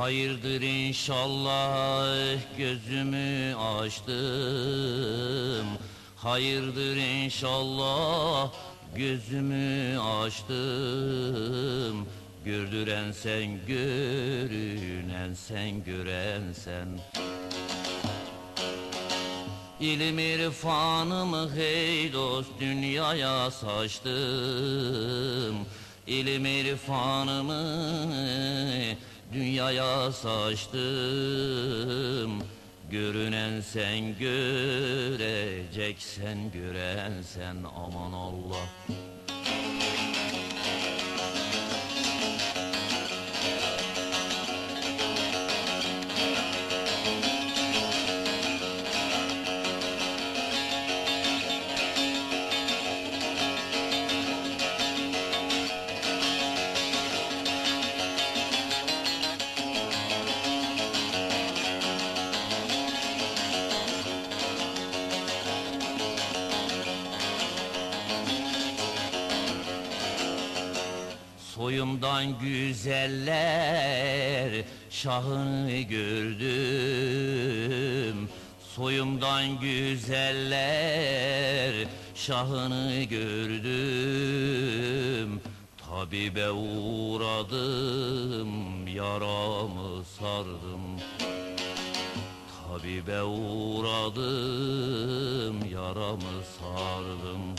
Hayırdır inşallah gözümü açtım. Hayırdır inşallah gözümü açtım. Gördüren sen görünen sen gören sen. İlim irfanımı hey dost dünyaya saçtım. İlim irfanımı dünyaya saçtım. Görünen sen göreceksen gören sen aman Allah Soyumdan güzeller şahını gördüm Soyumdan güzeller şahını gördüm Tabibe uğradım yaramı sardım. Tabibe uğradım yaramı sardım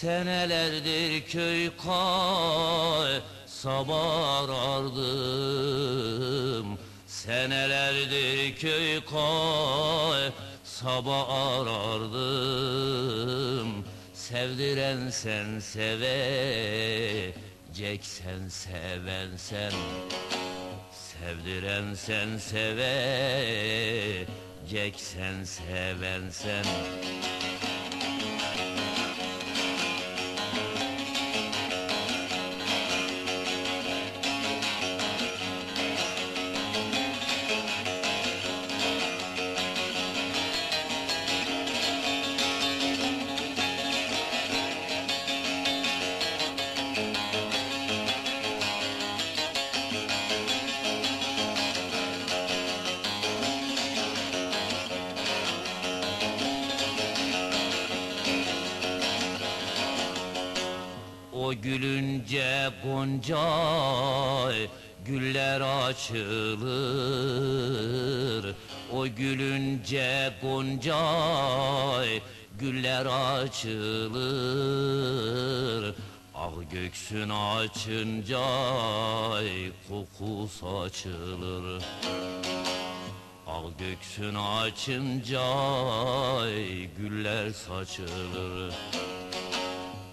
Senelerdir köy sabah arardım Senelerdir köy sabah arardım Sevdiren sen seveceksen seven sen. Sevdiren sen seveceksen seven sen O gülünce gonca güller açılır. O gülünce gonca güller açılır. Ah göksün açınca koku saçılır. Al göksün açınca güller saçılır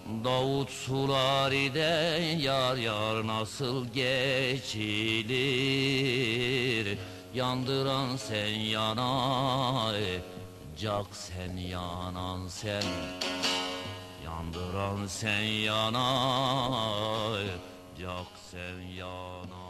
Davut Sulari'de yar yar nasıl geçilir? Yandıran sen yanay Cak sen yanan sen. Yandıran sen yanay Cak sen yanay